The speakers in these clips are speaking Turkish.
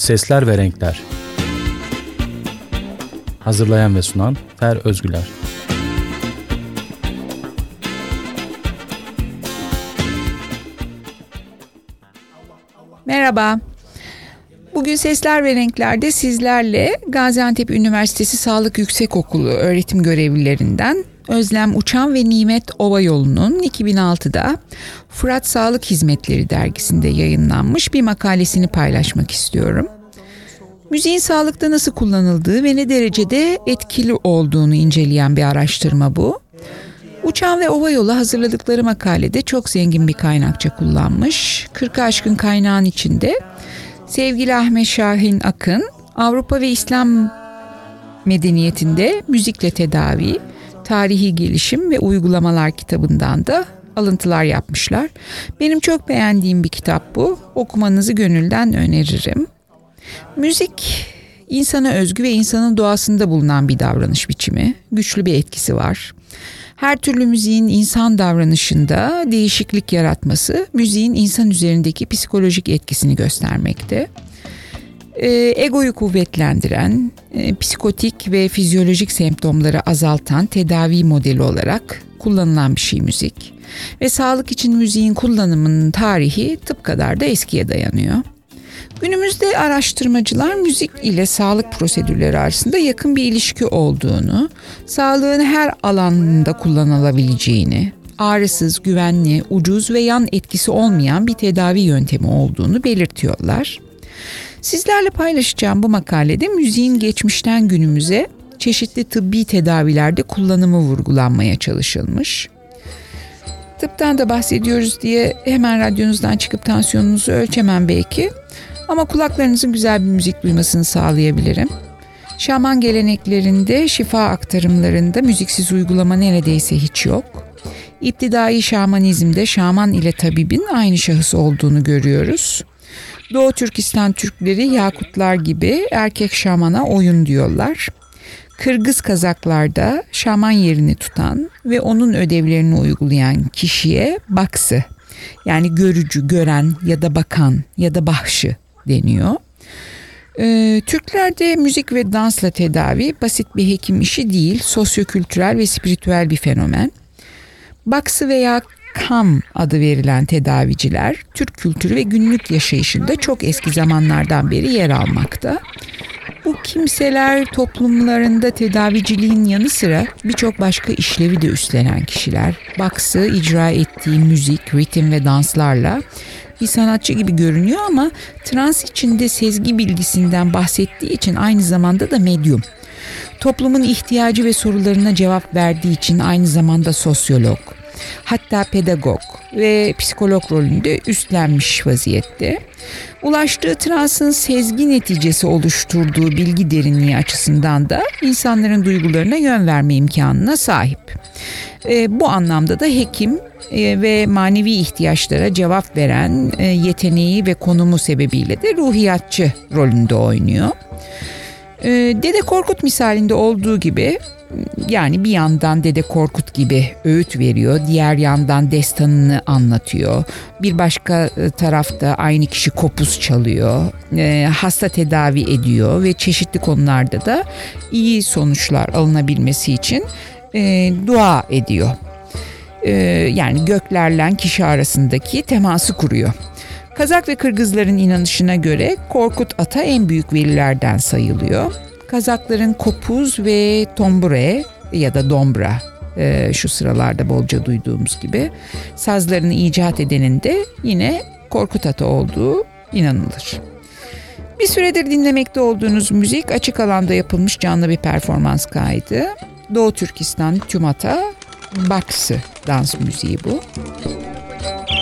Sesler ve Renkler Hazırlayan ve sunan Fer Özgüler Merhaba. Bugün Sesler ve Renkler'de sizlerle Gaziantep Üniversitesi Sağlık Yüksekokulu öğretim görevlilerinden Özlem Uçan ve Nimet Ova Yolu'nun 2006'da Fırat Sağlık Hizmetleri dergisinde yayınlanmış bir makalesini paylaşmak istiyorum. Müziğin sağlıkta nasıl kullanıldığı ve ne derecede etkili olduğunu inceleyen bir araştırma bu. Uçan ve Ova Yolu hazırladıkları makalede çok zengin bir kaynakça kullanmış. 40 aşkın kaynağın içinde sevgili Ahmet Şahin Akın Avrupa ve İslam medeniyetinde müzikle tedavi, tarihi gelişim ve uygulamalar kitabından da alıntılar yapmışlar. Benim çok beğendiğim bir kitap bu. Okumanızı gönülden öneririm. Müzik insana özgü ve insanın doğasında bulunan bir davranış biçimi. Güçlü bir etkisi var. Her türlü müziğin insan davranışında değişiklik yaratması müziğin insan üzerindeki psikolojik etkisini göstermekte. Ee, egoyu kuvvetlendiren, e, psikotik ve fizyolojik semptomları azaltan tedavi modeli olarak kullanılan bir şey müzik. Ve sağlık için müziğin kullanımının tarihi tıp kadar da eskiye dayanıyor. Günümüzde araştırmacılar müzik ile sağlık prosedürleri arasında yakın bir ilişki olduğunu, sağlığın her alanında kullanılabileceğini, ağrısız, güvenli, ucuz ve yan etkisi olmayan bir tedavi yöntemi olduğunu belirtiyorlar. Sizlerle paylaşacağım bu makalede müziğin geçmişten günümüze çeşitli tıbbi tedavilerde kullanımı vurgulanmaya çalışılmış. Tıptan da bahsediyoruz diye hemen radyonuzdan çıkıp tansiyonunuzu ölçemem belki. Ama kulaklarınızın güzel bir müzik duymasını sağlayabilirim. Şaman geleneklerinde, şifa aktarımlarında müziksiz uygulama neredeyse hiç yok. İptidai şamanizmde şaman ile tabibin aynı şahıs olduğunu görüyoruz. Doğu Türkistan Türkleri Yakutlar gibi erkek şamana oyun diyorlar. Kırgız Kazaklarda şaman yerini tutan ve onun ödevlerini uygulayan kişiye baksı yani görücü, gören ya da bakan ya da bahşı deniyor. Ee, Türklerde müzik ve dansla tedavi basit bir hekim işi değil, sosyokültürel ve spiritüel bir fenomen. Baksı veya kam adı verilen tedaviciler Türk kültürü ve günlük yaşayışında çok eski zamanlardan beri yer almakta. Bu kimseler toplumlarında tedaviciliğin yanı sıra birçok başka işlevi de üstlenen kişiler. Baksı icra ettiği müzik, ritim ve danslarla bir sanatçı gibi görünüyor ama trans içinde sezgi bilgisinden bahsettiği için aynı zamanda da medyum. Toplumun ihtiyacı ve sorularına cevap verdiği için aynı zamanda sosyolog, hatta pedagog ve psikolog rolünde üstlenmiş vaziyette. Ulaştığı transın sezgi neticesi oluşturduğu bilgi derinliği açısından da insanların duygularına yön verme imkanına sahip. E, bu anlamda da hekim e, ve manevi ihtiyaçlara cevap veren e, yeteneği ve konumu sebebiyle de ruhiyatçı rolünde oynuyor. E, Dede Korkut misalinde olduğu gibi yani bir yandan Dede Korkut gibi öğüt veriyor, diğer yandan destanını anlatıyor. Bir başka tarafta aynı kişi kopuz çalıyor, hasta tedavi ediyor ve çeşitli konularda da iyi sonuçlar alınabilmesi için dua ediyor. Yani göklerle kişi arasındaki teması kuruyor. Kazak ve Kırgızların inanışına göre Korkut Ata en büyük velilerden sayılıyor. Kazakların kopuz ve tombure ya da dombra e, şu sıralarda bolca duyduğumuz gibi sazlarını icat edenin de yine Korkut Ata olduğu inanılır. Bir süredir dinlemekte olduğunuz müzik açık alanda yapılmış canlı bir performans kaydı. Doğu Türkistan Tümata Baksı dans müziği bu. Thank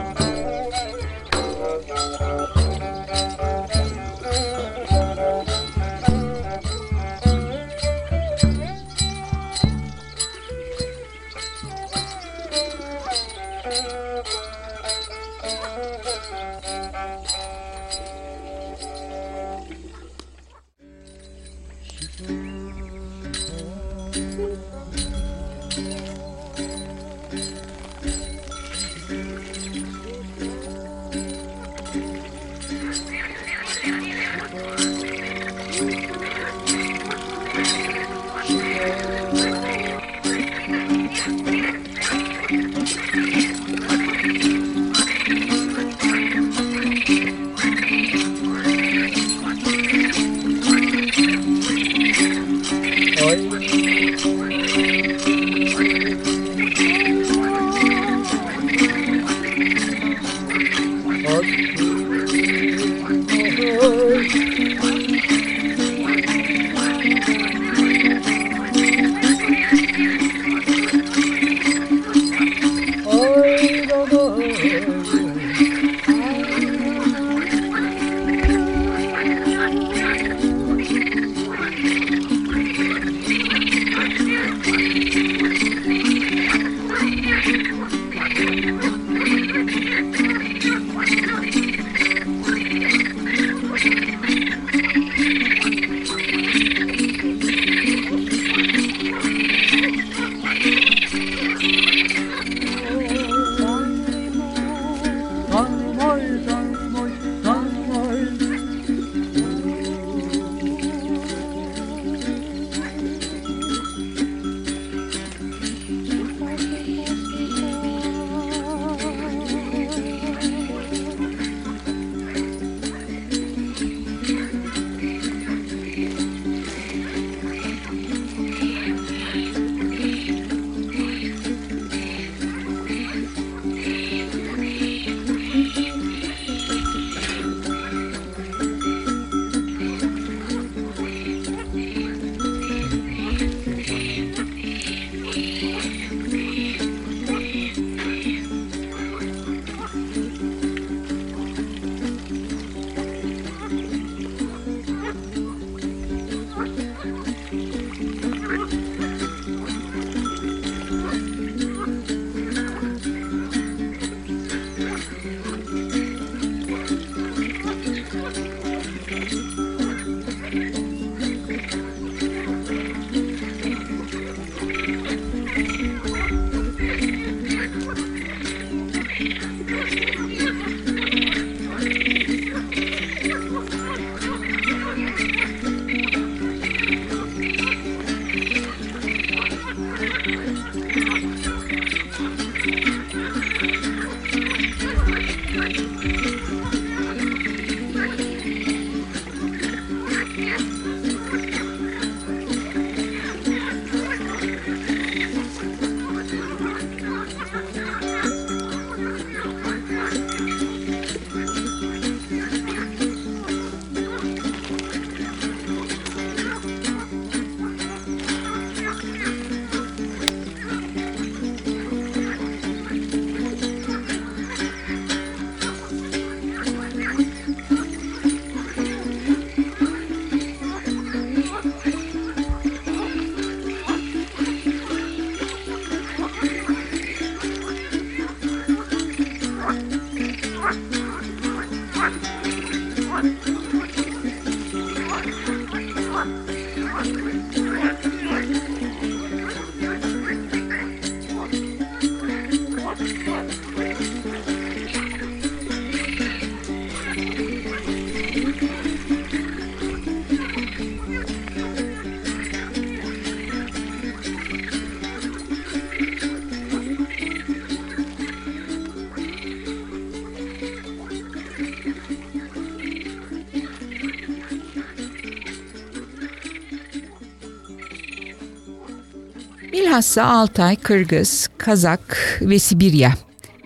Bilhassa Altay, Kırgız, Kazak ve Sibirya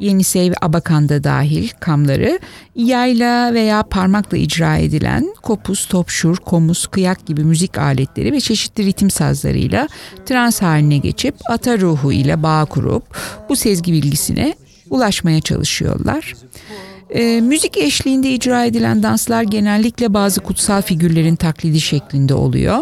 Yenisev Abakan'da dahil kamları yayla veya parmakla icra edilen kopuz, topşur, komuz, kıyak gibi müzik aletleri ve çeşitli ritim sazlarıyla trans haline geçip ata ruhu ile bağ kurup bu sezgi bilgisine ulaşmaya çalışıyorlar. E, müzik eşliğinde icra edilen danslar genellikle bazı kutsal figürlerin taklidi şeklinde oluyor.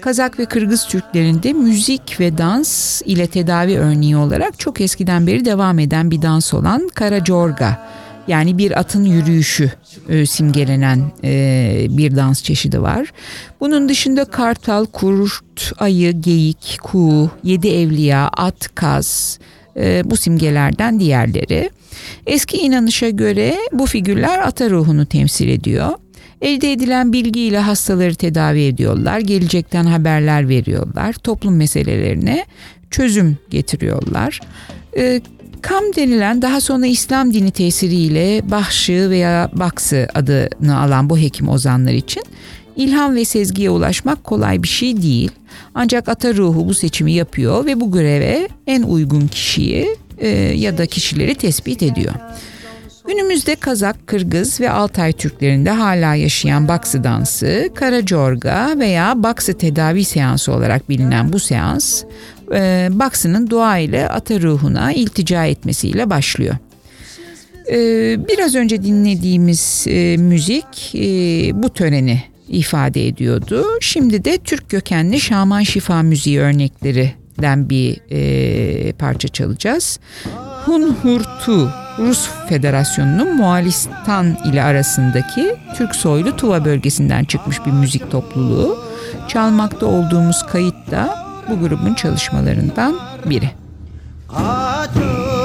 Kazak ve Kırgız Türklerinde müzik ve dans ile tedavi örneği olarak çok eskiden beri devam eden bir dans olan Karacorga yani bir atın yürüyüşü e, simgelenen e, bir dans çeşidi var. Bunun dışında kartal, kurt, ayı, geyik, kuğu, yedi evliya, at, kaz e, bu simgelerden diğerleri. Eski inanışa göre bu figürler ata ruhunu temsil ediyor. Elde edilen bilgiyle hastaları tedavi ediyorlar, gelecekten haberler veriyorlar, toplum meselelerine çözüm getiriyorlar. Ee, Kam denilen daha sonra İslam dini tesiriyle Bahşı veya Baksı adını alan bu hekim ozanlar için ilham ve sezgiye ulaşmak kolay bir şey değil. Ancak ata ruhu bu seçimi yapıyor ve bu göreve en uygun kişiyi e, ya da kişileri tespit ediyor. Günümüzde Kazak, Kırgız ve Altay Türklerinde hala yaşayan baksı dansı, Karacorga veya baksı tedavi seansı olarak bilinen bu seans, e, baksının dua ile ata ruhuna iltica etmesiyle başlıyor. E, biraz önce dinlediğimiz e, müzik e, bu töreni ifade ediyordu. Şimdi de Türk kökenli şaman şifa müziği örneklerinden bir e, parça çalacağız. Hunhurtu Rus Federasyonu'nun Moğolistan ile arasındaki Türk soylu Tuva bölgesinden çıkmış bir müzik topluluğu. Çalmakta olduğumuz kayıt da bu grubun çalışmalarından biri. Acı.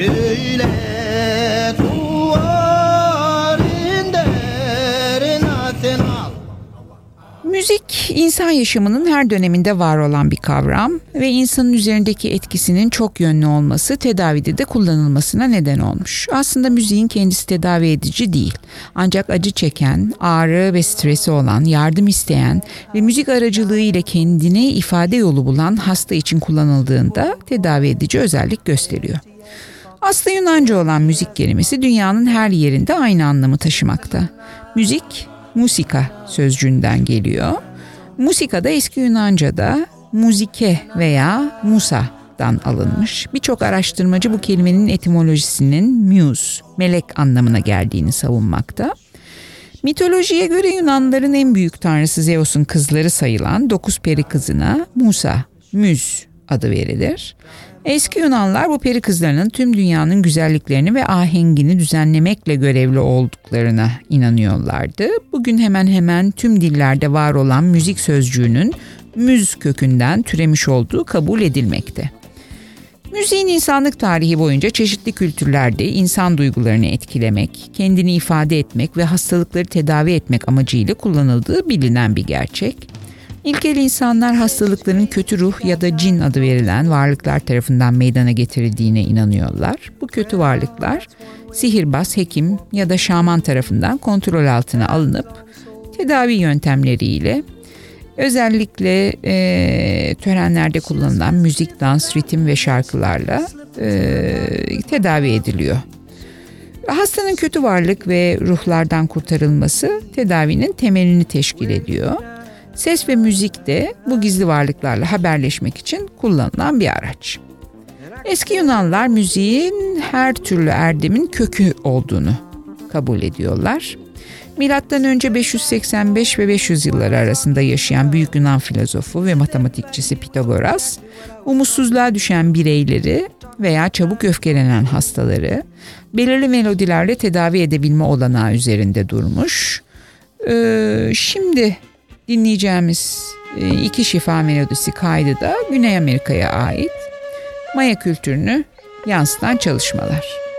Öyle İnsan yaşamının her döneminde var olan bir kavram ve insanın üzerindeki etkisinin çok yönlü olması tedavide de kullanılmasına neden olmuş. Aslında müziğin kendisi tedavi edici değil. Ancak acı çeken, ağrı ve stresi olan, yardım isteyen ve müzik aracılığı ile kendine ifade yolu bulan hasta için kullanıldığında tedavi edici özellik gösteriyor. Aslı Yunanca olan müzik kelimesi dünyanın her yerinde aynı anlamı taşımakta. Müzik, musika sözcüğünden geliyor Musikada eski Yunanca'da muzike veya musa'dan alınmış. Birçok araştırmacı bu kelimenin etimolojisinin muse, melek anlamına geldiğini savunmakta. Mitolojiye göre Yunanların en büyük tanrısı Zeus'un kızları sayılan dokuz peri kızına Musa, Müz adı verilir. Eski Yunanlar bu peri kızlarının tüm dünyanın güzelliklerini ve ahengini düzenlemekle görevli olduklarına inanıyorlardı. Bugün hemen hemen tüm dillerde var olan müzik sözcüğünün müz kökünden türemiş olduğu kabul edilmekte. Müziğin insanlık tarihi boyunca çeşitli kültürlerde insan duygularını etkilemek, kendini ifade etmek ve hastalıkları tedavi etmek amacıyla kullanıldığı bilinen bir gerçek. İlkel insanlar hastalıkların kötü ruh ya da cin adı verilen varlıklar tarafından meydana getirildiğine inanıyorlar. Bu kötü varlıklar sihirbaz, hekim ya da şaman tarafından kontrol altına alınıp tedavi yöntemleriyle özellikle e, törenlerde kullanılan müzik, dans, ritim ve şarkılarla e, tedavi ediliyor. Hastanın kötü varlık ve ruhlardan kurtarılması tedavinin temelini teşkil ediyor. Ses ve müzik de bu gizli varlıklarla haberleşmek için kullanılan bir araç. Eski Yunanlılar müziğin her türlü erdemin kökü olduğunu kabul ediyorlar. Milattan önce 585 ve 500 yılları arasında yaşayan büyük Yunan filozofu ve matematikçisi Pitagoras, umutsuzluğa düşen bireyleri veya çabuk öfkelenen hastaları belirli melodilerle tedavi edebilme olanağı üzerinde durmuş. Ee, şimdi dinleyeceğimiz e, iki şifa melodisi kaydı da Güney Amerika'ya ait Maya kültürünü yansıtan çalışmalar.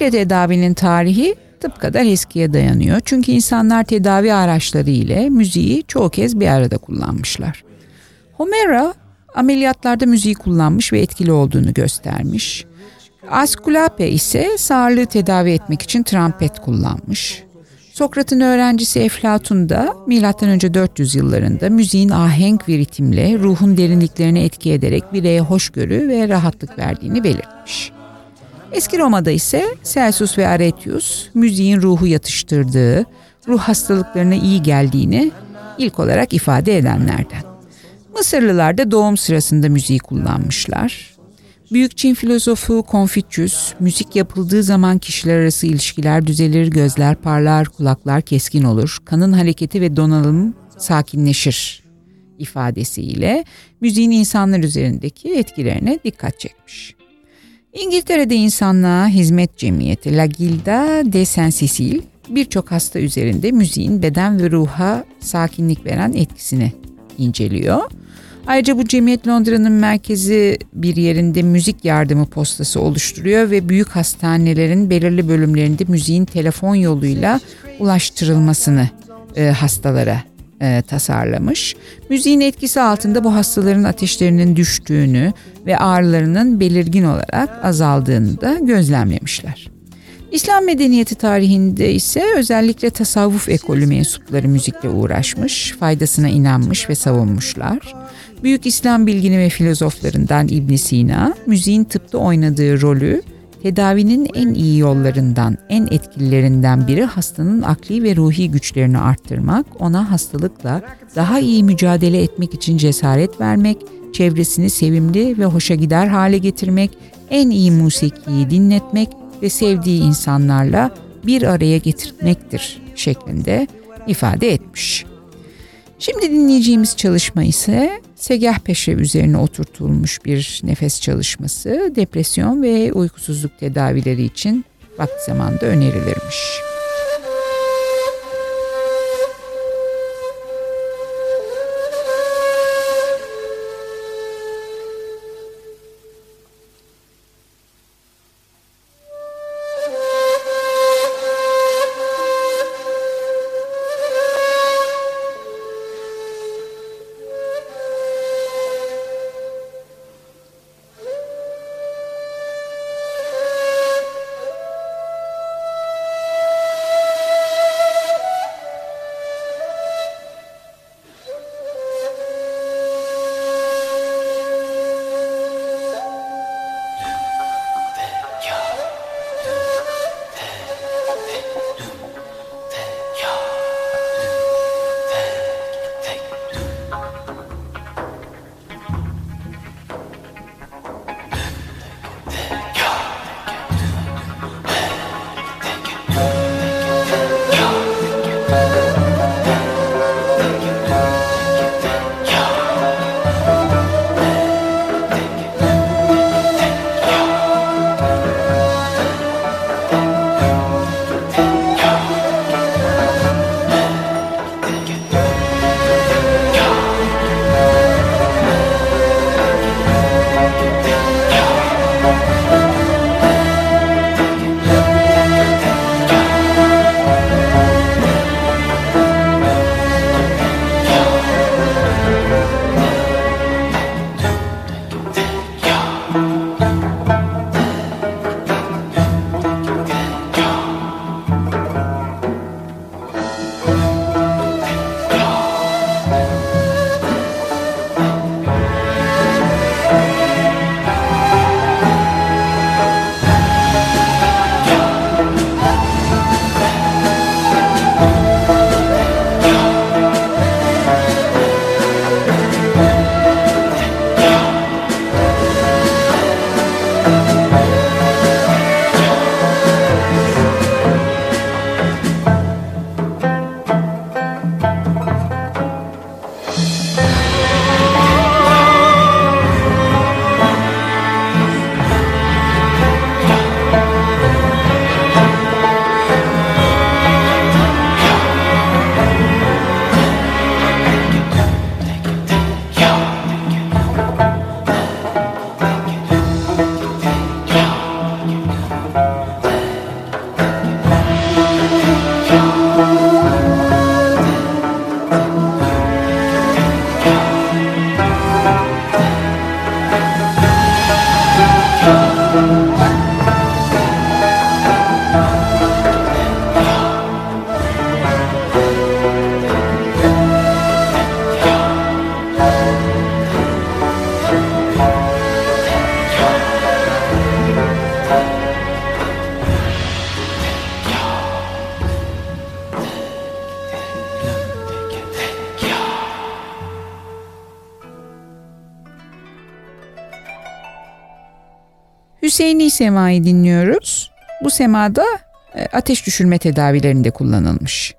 Müzikle tedavinin tarihi tıpkadar eskiye dayanıyor. Çünkü insanlar tedavi araçları ile müziği çoğu kez bir arada kullanmışlar. Homera ameliyatlarda müziği kullanmış ve etkili olduğunu göstermiş. Askulape ise sağırlığı tedavi etmek için trompet kullanmış. Sokrat'ın öğrencisi Eflatun da M.Ö. 400 yıllarında müziğin ahenk ve ritimle ruhun derinliklerine etki ederek bireye hoşgörü ve rahatlık verdiğini belirtmiş. Eski Roma'da ise Celsus ve Aretius müziğin ruhu yatıştırdığı, ruh hastalıklarına iyi geldiğini ilk olarak ifade edenlerden. Mısırlılar da doğum sırasında müziği kullanmışlar. Büyük Çin filozofu Confucius, müzik yapıldığı zaman kişiler arası ilişkiler düzelir, gözler parlar, kulaklar keskin olur, kanın hareketi ve donanım sakinleşir ifadesiyle müziğin insanlar üzerindeki etkilerine dikkat çekmiş. İngiltere'de insanlığa hizmet cemiyeti La Gilda de Saint Cecil birçok hasta üzerinde müziğin beden ve ruha sakinlik veren etkisini inceliyor. Ayrıca bu cemiyet Londra'nın merkezi bir yerinde müzik yardımı postası oluşturuyor ve büyük hastanelerin belirli bölümlerinde müziğin telefon yoluyla ulaştırılmasını e, hastalara e, tasarlamış. Müziğin etkisi altında bu hastaların ateşlerinin düştüğünü ve ağrılarının belirgin olarak azaldığını da gözlemlemişler. İslam medeniyeti tarihinde ise özellikle tasavvuf ekolü mensupları müzikle uğraşmış, faydasına inanmış ve savunmuşlar. Büyük İslam bilgini ve filozoflarından İbn Sina, müziğin tıpta oynadığı rolü tedavinin en iyi yollarından, en etkililerinden biri hastanın akli ve ruhi güçlerini arttırmak, ona hastalıkla daha iyi mücadele etmek için cesaret vermek, çevresini sevimli ve hoşa gider hale getirmek, en iyi musikiyi dinletmek ve sevdiği insanlarla bir araya getirmektir şeklinde ifade etmiş. Şimdi dinleyeceğimiz çalışma ise Segah Peşre üzerine oturtulmuş bir nefes çalışması depresyon ve uykusuzluk tedavileri için vakti zamanında önerilirmiş. Hüseyini semayı dinliyoruz. Bu semada e, ateş düşürme tedavilerinde kullanılmış.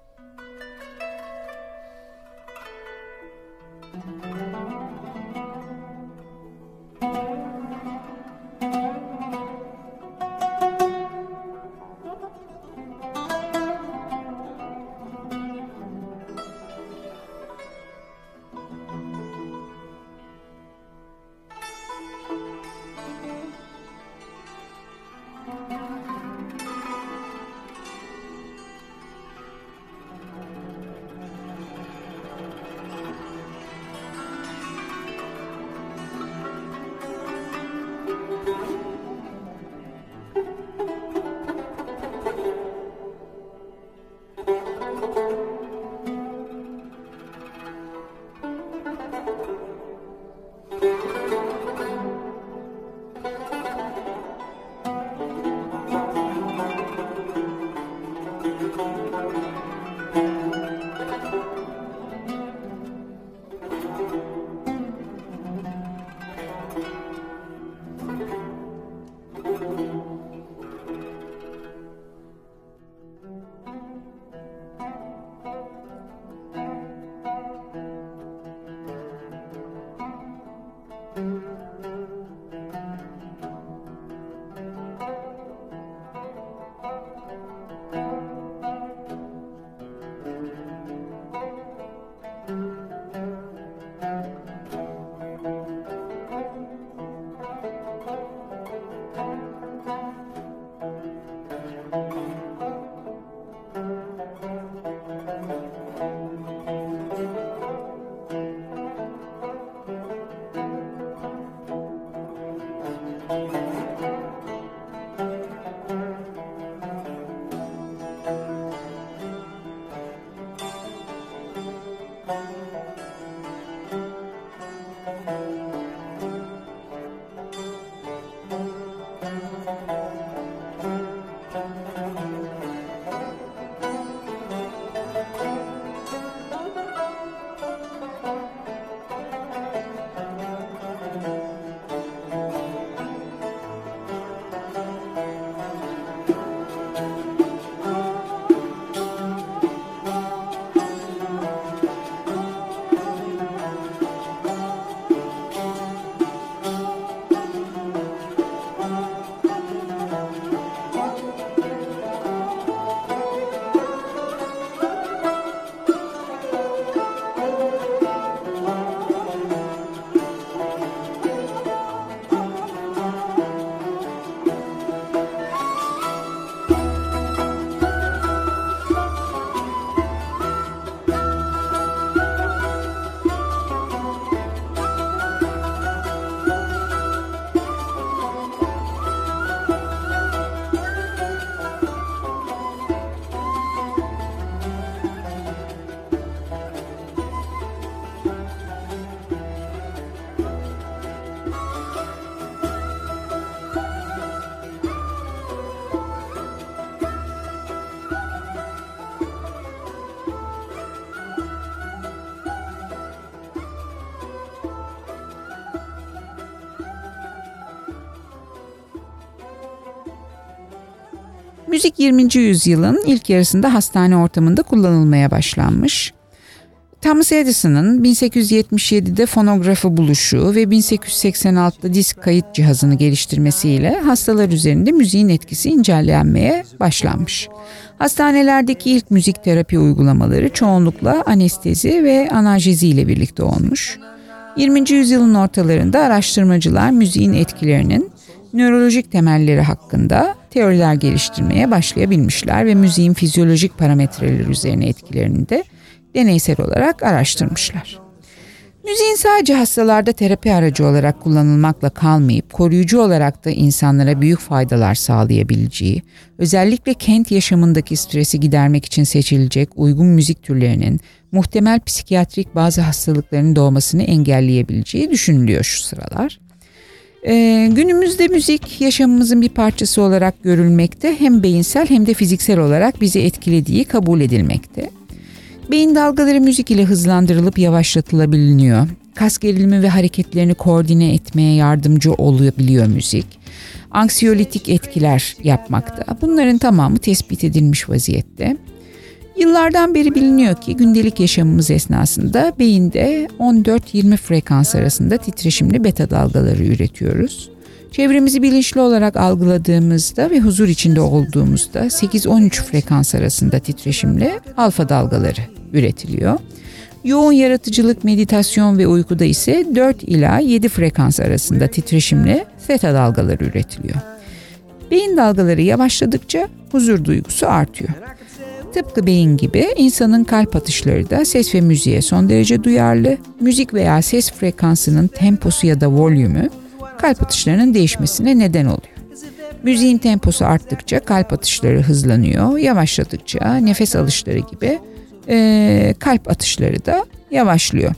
Müzik 20. yüzyılın ilk yarısında hastane ortamında kullanılmaya başlanmış. Thomas Edison'ın 1877'de fonografı buluşu ve 1886'da disk kayıt cihazını geliştirmesiyle hastalar üzerinde müziğin etkisi incelenmeye başlanmış. Hastanelerdeki ilk müzik terapi uygulamaları çoğunlukla anestezi ve analjezi ile birlikte olmuş. 20. yüzyılın ortalarında araştırmacılar müziğin etkilerinin nörolojik temelleri hakkında teoriler geliştirmeye başlayabilmişler ve müziğin fizyolojik parametreleri üzerine etkilerini de deneysel olarak araştırmışlar. Müziğin sadece hastalarda terapi aracı olarak kullanılmakla kalmayıp koruyucu olarak da insanlara büyük faydalar sağlayabileceği, özellikle kent yaşamındaki stresi gidermek için seçilecek uygun müzik türlerinin muhtemel psikiyatrik bazı hastalıkların doğmasını engelleyebileceği düşünülüyor şu sıralar. Ee, günümüzde müzik yaşamımızın bir parçası olarak görülmekte hem beyinsel hem de fiziksel olarak bizi etkilediği kabul edilmekte. Beyin dalgaları müzik ile hızlandırılıp yavaşlatılabiliyor. kas gerilimi ve hareketlerini koordine etmeye yardımcı olabiliyor müzik. Anksiyolitik etkiler yapmakta. Bunların tamamı tespit edilmiş vaziyette. Yıllardan beri biliniyor ki gündelik yaşamımız esnasında beyinde 14-20 frekans arasında titreşimli beta dalgaları üretiyoruz. Çevremizi bilinçli olarak algıladığımızda ve huzur içinde olduğumuzda 8-13 frekans arasında titreşimli alfa dalgaları üretiliyor. Yoğun yaratıcılık, meditasyon ve uykuda ise 4 ila 7 frekans arasında titreşimli theta dalgaları üretiliyor. Beyin dalgaları yavaşladıkça huzur duygusu artıyor. Tıpkı beyin gibi insanın kalp atışları da ses ve müziğe son derece duyarlı. Müzik veya ses frekansının temposu ya da volümü kalp atışlarının değişmesine neden oluyor. Müziğin temposu arttıkça kalp atışları hızlanıyor, yavaşladıkça nefes alışları gibi e, kalp atışları da yavaşlıyor.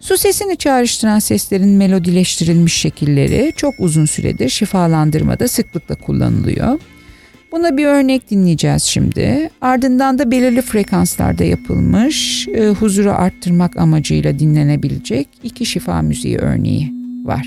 Su sesini çağrıştıran seslerin melodileştirilmiş şekilleri çok uzun süredir şifalandırmada sıklıkla kullanılıyor. Buna bir örnek dinleyeceğiz şimdi. Ardından da belirli frekanslarda yapılmış, e, huzuru arttırmak amacıyla dinlenebilecek iki şifa müziği örneği var.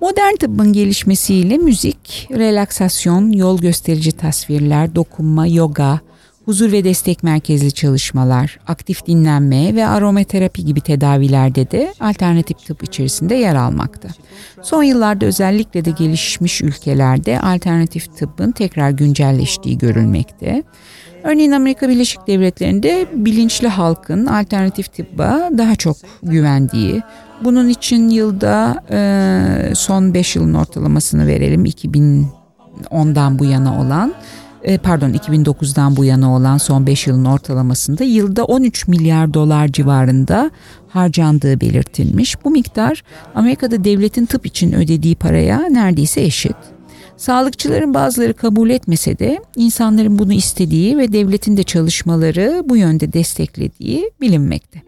Modern tıbbın gelişmesiyle müzik, relaksasyon, yol gösterici tasvirler, dokunma, yoga, huzur ve destek merkezli çalışmalar, aktif dinlenme ve aromaterapi gibi tedavilerde de alternatif tıp içerisinde yer almakta. Son yıllarda özellikle de gelişmiş ülkelerde alternatif tıbbın tekrar güncelleştiği görülmekte. Örneğin Amerika Birleşik Devletleri'nde bilinçli halkın alternatif tıbba daha çok güvendiği, bunun için yılda e, son 5 yılın ortalamasını verelim 2010'dan bu yana olan e, pardon 2009'dan bu yana olan son 5 yılın ortalamasında yılda 13 milyar dolar civarında harcandığı belirtilmiş. Bu miktar Amerika'da devletin tıp için ödediği paraya neredeyse eşit. Sağlıkçıların bazıları kabul etmese de insanların bunu istediği ve devletin de çalışmaları bu yönde desteklediği bilinmekte.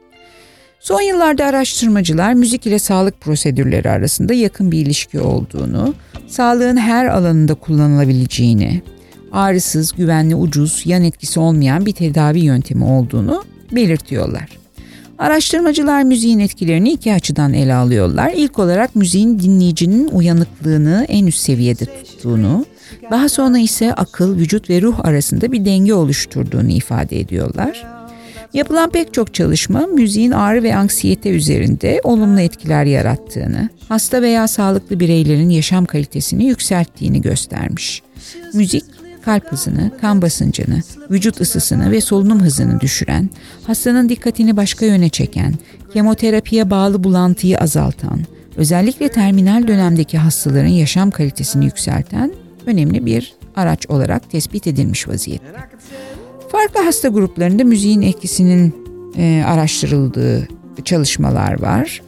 Son yıllarda araştırmacılar müzik ile sağlık prosedürleri arasında yakın bir ilişki olduğunu, sağlığın her alanında kullanılabileceğini, ağrısız, güvenli, ucuz, yan etkisi olmayan bir tedavi yöntemi olduğunu belirtiyorlar. Araştırmacılar müziğin etkilerini iki açıdan ele alıyorlar. İlk olarak müziğin dinleyicinin uyanıklığını en üst seviyede tuttuğunu, daha sonra ise akıl, vücut ve ruh arasında bir denge oluşturduğunu ifade ediyorlar. Yapılan pek çok çalışma müziğin ağrı ve anksiyete üzerinde olumlu etkiler yarattığını, hasta veya sağlıklı bireylerin yaşam kalitesini yükselttiğini göstermiş. Müzik kalp hızını, kan basıncını, vücut ısısını ve solunum hızını düşüren, hastanın dikkatini başka yöne çeken, kemoterapiye bağlı bulantıyı azaltan, özellikle terminal dönemdeki hastaların yaşam kalitesini yükselten önemli bir araç olarak tespit edilmiş vaziyette. Farklı hasta gruplarında müziğin etkisinin e, araştırıldığı çalışmalar var.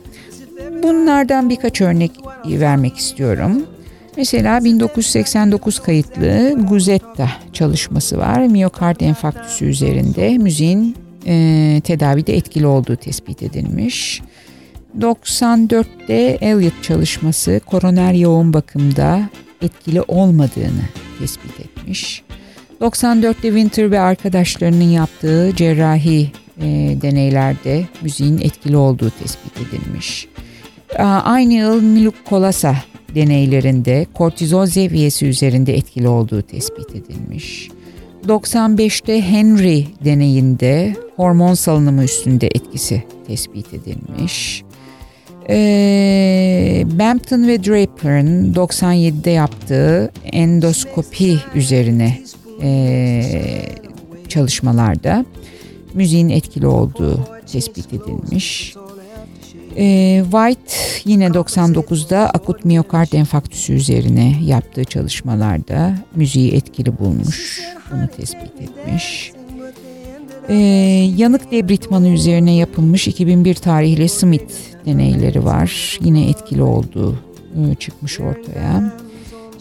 Bunlardan birkaç örnek vermek istiyorum. Mesela 1989 kayıtlı Guzetta çalışması var. Miyokard enfarktüsü üzerinde müziğin e, tedavide etkili olduğu tespit edilmiş. 94'te Elliot çalışması koroner yoğun bakımda etkili olmadığını tespit etmiş. 94'te Winter ve arkadaşlarının yaptığı cerrahi e, deneylerde müziğin etkili olduğu tespit edilmiş. Aynı yıl Miluk Kolasa deneylerinde kortizol seviyesi üzerinde etkili olduğu tespit edilmiş. 95'te Henry deneyinde hormon salınımı üstünde etkisi tespit edilmiş. E, Bampton ve Draper'ın 97'de yaptığı endoskopi üzerine e, çalışmalarda müziğin etkili olduğu tespit edilmiş. E, White yine 99'da akut miyokard enfarktüsü üzerine yaptığı çalışmalarda müziği etkili bulmuş, bunu tespit etmiş. E, yanık debritmanı üzerine yapılmış 2001 tarihli Smith deneyleri var. Yine etkili olduğu e, çıkmış ortaya.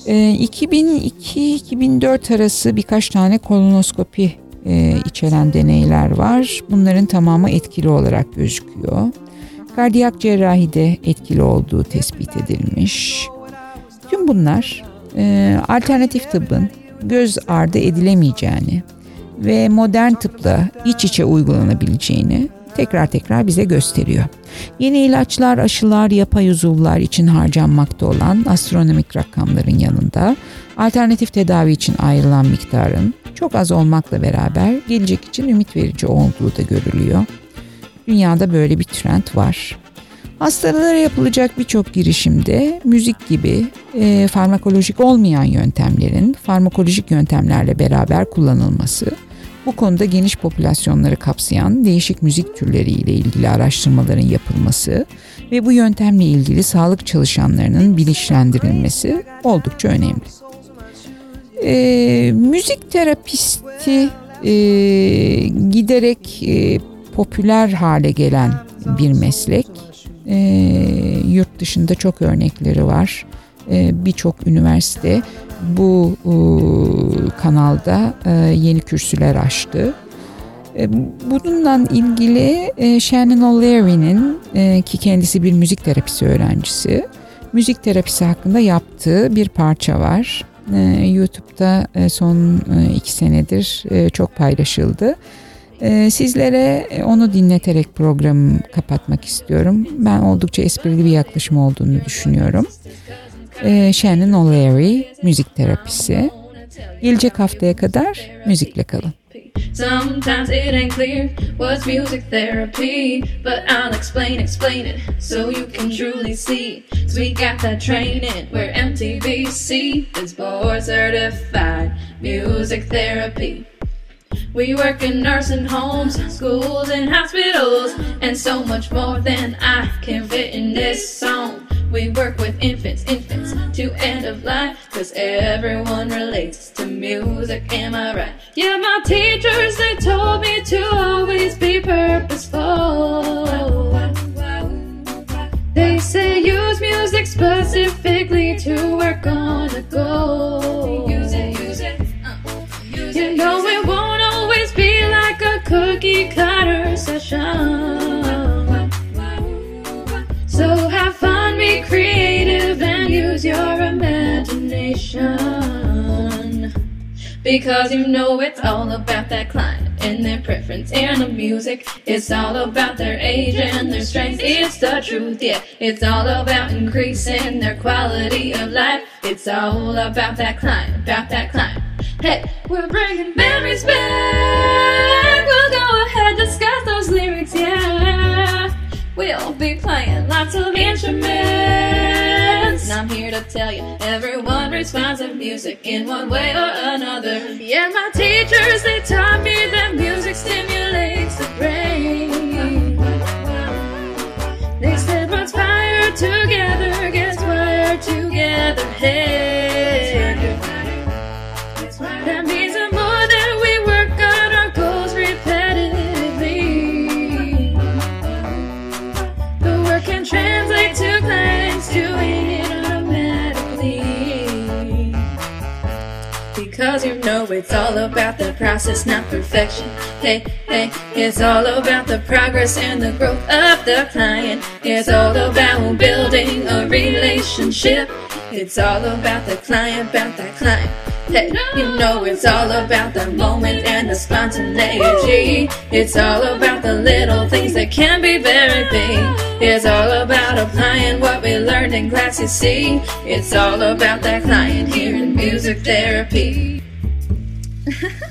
E, 2002-2004 arası birkaç tane kolonoskopi e, içeren deneyler var. Bunların tamamı etkili olarak gözüküyor. Kardiyak cerrahide etkili olduğu tespit edilmiş. Tüm bunlar e, alternatif tıbbın göz ardı edilemeyeceğini ve modern tıpla iç içe uygulanabileceğini tekrar tekrar bize gösteriyor. Yeni ilaçlar, aşılar, yapay uzuvlar için harcanmakta olan astronomik rakamların yanında alternatif tedavi için ayrılan miktarın çok az olmakla beraber gelecek için ümit verici olduğu da görülüyor. Dünyada böyle bir trend var. Hastalara yapılacak birçok girişimde müzik gibi e, farmakolojik olmayan yöntemlerin farmakolojik yöntemlerle beraber kullanılması, bu konuda geniş popülasyonları kapsayan değişik müzik türleri ile ilgili araştırmaların yapılması ve bu yöntemle ilgili sağlık çalışanlarının bilinçlendirilmesi oldukça önemli. E, müzik terapisti e, giderek e, popüler hale gelen bir meslek. E, yurt dışında çok örnekleri var. E, Birçok üniversite bu e, kanalda e, yeni kürsüler açtı. E, bununla ilgili Shannon O'Leary'nin ki kendisi bir müzik terapisi öğrencisi müzik terapisi hakkında yaptığı bir parça var. YouTube'da son iki senedir çok paylaşıldı. Ee, sizlere onu dinleterek programı kapatmak istiyorum. Ben oldukça esprili bir yaklaşım olduğunu düşünüyorum. Ee, Shannon O'Leary, müzik terapisi. Gelecek haftaya kadar müzikle kalın. Sometimes it ain't clear what's music therapy, but I'll explain, explain it so you can truly see. Cause we got that training where MTVC is board certified music therapy. We work in nursing homes, schools, and hospitals, and so much more than I can fit in this song. We work with infants, infants to end of life, cause everyone relates to music, am I right? Yeah, my teachers, they told me to always be purposeful. They say use music specifically to work on a goal. Use it, use it. Uh, use you know it, it won't like a cookie cutter session. So have fun, be creative, and use your imagination. Because you know it's all about that client and their preference and the music. It's all about their age and their strengths. It's the truth, yeah. It's all about increasing their quality of life. It's all about that client, about that client. Hey, we're bringing memories back. We'll go ahead, discuss those lyrics, yeah. We'll be playing lots of instruments. And I'm here to tell you, everyone responds to music in one way or another. Yeah, my teachers, they taught me that music stimulates the brain. They said, what's fired together gets wired together. Hey, Because you know it's all about the process, not perfection. Hey, hey, it's all about the progress and the growth of the client. It's all about building a relationship. It's all about the client, about that client. Hey, you know it's all about the moment and the spontaneity. It's all about the little things that can be very big. It's all about applying what we learned in class, you see. It's all about that client here in music therapy.